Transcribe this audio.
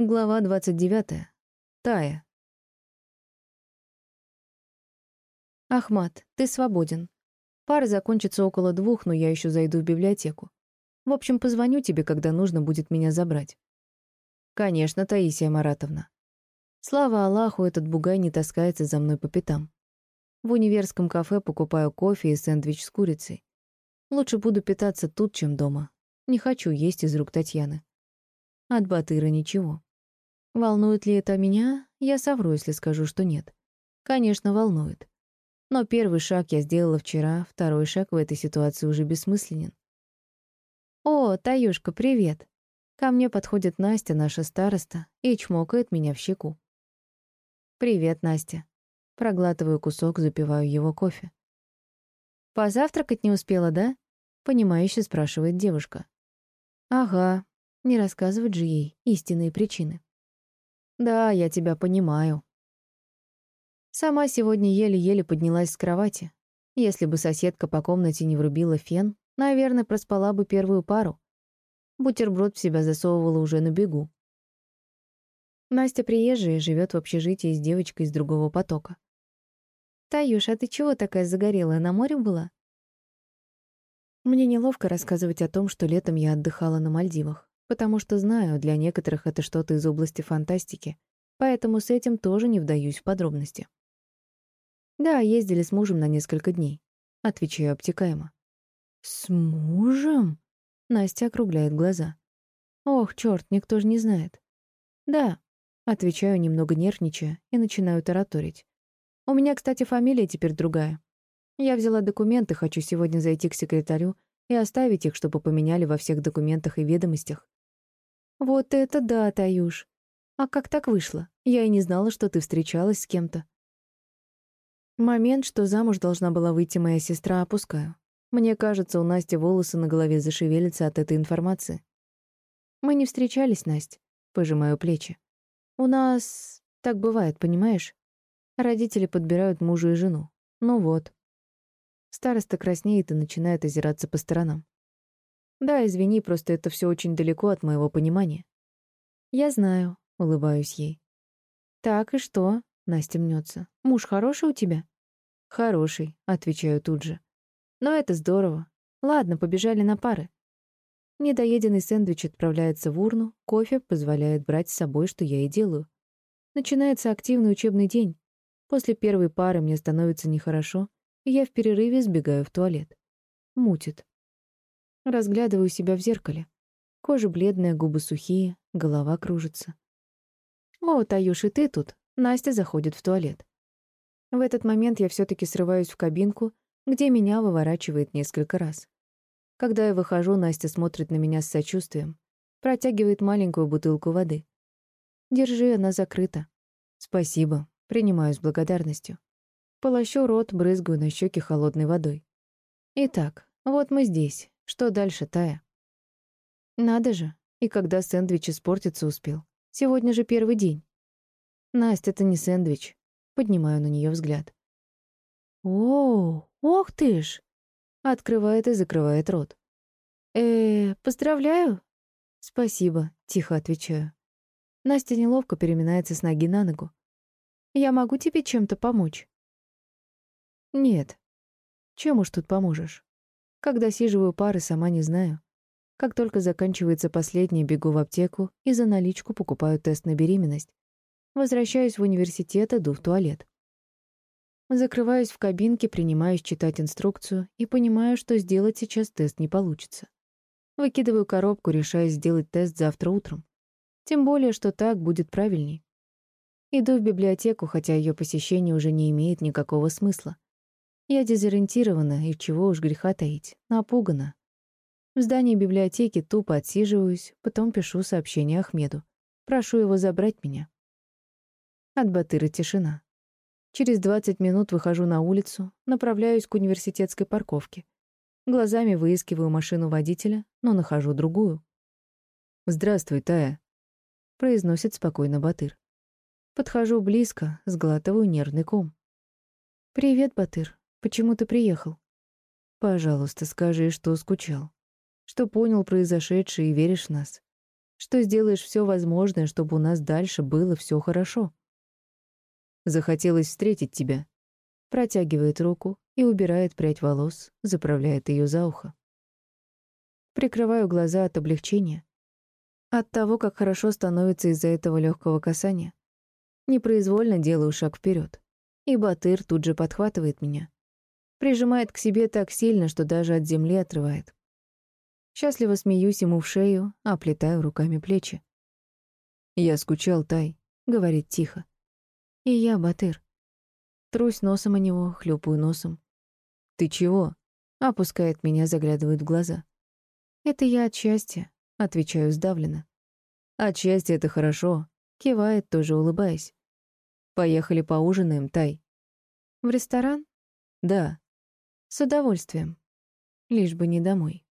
Глава 29. Тая. Ахмат, ты свободен. Пара закончится около двух, но я еще зайду в библиотеку. В общем, позвоню тебе, когда нужно будет меня забрать. Конечно, Таисия Маратовна. Слава Аллаху, этот бугай не таскается за мной по пятам. В универском кафе покупаю кофе и сэндвич с курицей. Лучше буду питаться тут, чем дома. Не хочу есть из рук Татьяны. От Батыра ничего. Волнует ли это меня? Я совру, если скажу, что нет. Конечно, волнует. Но первый шаг я сделала вчера, второй шаг в этой ситуации уже бессмысленен. «О, Таюшка, привет!» Ко мне подходит Настя, наша староста, и чмокает меня в щеку. «Привет, Настя». Проглатываю кусок, запиваю его кофе. «Позавтракать не успела, да?» — понимающе спрашивает девушка. «Ага, не рассказывать же ей истинные причины». Да, я тебя понимаю. Сама сегодня еле-еле поднялась с кровати. Если бы соседка по комнате не врубила фен, наверное, проспала бы первую пару. Бутерброд в себя засовывала уже на бегу. Настя приезжая, живет в общежитии с девочкой из другого потока. «Таюш, а ты чего такая загорелая, на море была?» Мне неловко рассказывать о том, что летом я отдыхала на Мальдивах потому что знаю, для некоторых это что-то из области фантастики, поэтому с этим тоже не вдаюсь в подробности. «Да, ездили с мужем на несколько дней», — отвечаю обтекаемо. «С мужем?» — Настя округляет глаза. «Ох, черт, никто же не знает». «Да», — отвечаю, немного нервничая, и начинаю тараторить. «У меня, кстати, фамилия теперь другая. Я взяла документы, хочу сегодня зайти к секретарю и оставить их, чтобы поменяли во всех документах и ведомостях. «Вот это да, Таюш! А как так вышло? Я и не знала, что ты встречалась с кем-то». Момент, что замуж должна была выйти моя сестра, опускаю. Мне кажется, у Насти волосы на голове зашевелятся от этой информации. Мы не встречались, Настя. Пожимаю плечи. У нас... Так бывает, понимаешь? Родители подбирают мужа и жену. Ну вот. Староста краснеет и начинает озираться по сторонам. Да, извини, просто это все очень далеко от моего понимания. Я знаю, улыбаюсь ей. Так и что? Настя мнется. Муж хороший у тебя? Хороший, отвечаю тут же. Но это здорово. Ладно, побежали на пары. Недоеденный сэндвич отправляется в урну, кофе позволяет брать с собой, что я и делаю. Начинается активный учебный день. После первой пары мне становится нехорошо, и я в перерыве сбегаю в туалет. Мутит. Разглядываю себя в зеркале. Кожа бледная, губы сухие, голова кружится. «О, Таюш, и ты тут?» Настя заходит в туалет. В этот момент я все таки срываюсь в кабинку, где меня выворачивает несколько раз. Когда я выхожу, Настя смотрит на меня с сочувствием, протягивает маленькую бутылку воды. «Держи, она закрыта». «Спасибо», принимаю с благодарностью. Полощу рот, брызгаю на щеки холодной водой. Итак, вот мы здесь, что дальше, Тая? Надо же, и когда сэндвич испортиться успел. Сегодня же первый день. Настя, это не сэндвич. Поднимаю на нее взгляд. О, ох ты ж! Открывает и закрывает рот. Э, поздравляю. Спасибо, тихо отвечаю. Настя неловко переминается с ноги на ногу. Я могу тебе чем-то помочь? Нет. Чем уж тут поможешь? Когда сиживаю пары, сама не знаю. Как только заканчивается последний, бегу в аптеку и за наличку покупаю тест на беременность. Возвращаюсь в университет, иду в туалет. Закрываюсь в кабинке, принимаюсь читать инструкцию и понимаю, что сделать сейчас тест не получится. Выкидываю коробку, решая сделать тест завтра утром. Тем более, что так будет правильней. Иду в библиотеку, хотя ее посещение уже не имеет никакого смысла. Я дезориентирована, и чего уж греха таить, напугана. В здании библиотеки тупо отсиживаюсь, потом пишу сообщение Ахмеду. Прошу его забрать меня. От Батыра тишина. Через 20 минут выхожу на улицу, направляюсь к университетской парковке. Глазами выискиваю машину водителя, но нахожу другую. «Здравствуй, Тая», — произносит спокойно Батыр. Подхожу близко, сглатываю нервный ком. «Привет, Батыр. Почему ты приехал? Пожалуйста, скажи, что скучал. Что понял произошедшее и веришь в нас. что сделаешь все возможное, чтобы у нас дальше было все хорошо. Захотелось встретить тебя. Протягивает руку и убирает прядь волос, заправляет ее за ухо. Прикрываю глаза от облегчения. От того, как хорошо становится из-за этого легкого касания. Непроизвольно делаю шаг вперед, и Батыр тут же подхватывает меня. Прижимает к себе так сильно, что даже от земли отрывает. Счастливо смеюсь ему в шею, оплетаю руками плечи. «Я скучал, Тай», — говорит тихо. «И я, Батыр». Трусь носом о него, хлюпаю носом. «Ты чего?» — опускает меня, заглядывает в глаза. «Это я от счастья», — отвечаю сдавленно. «От счастья это хорошо», — кивает, тоже улыбаясь. «Поехали поужинаем, Тай». «В ресторан?» «Да». «С удовольствием. Лишь бы не домой».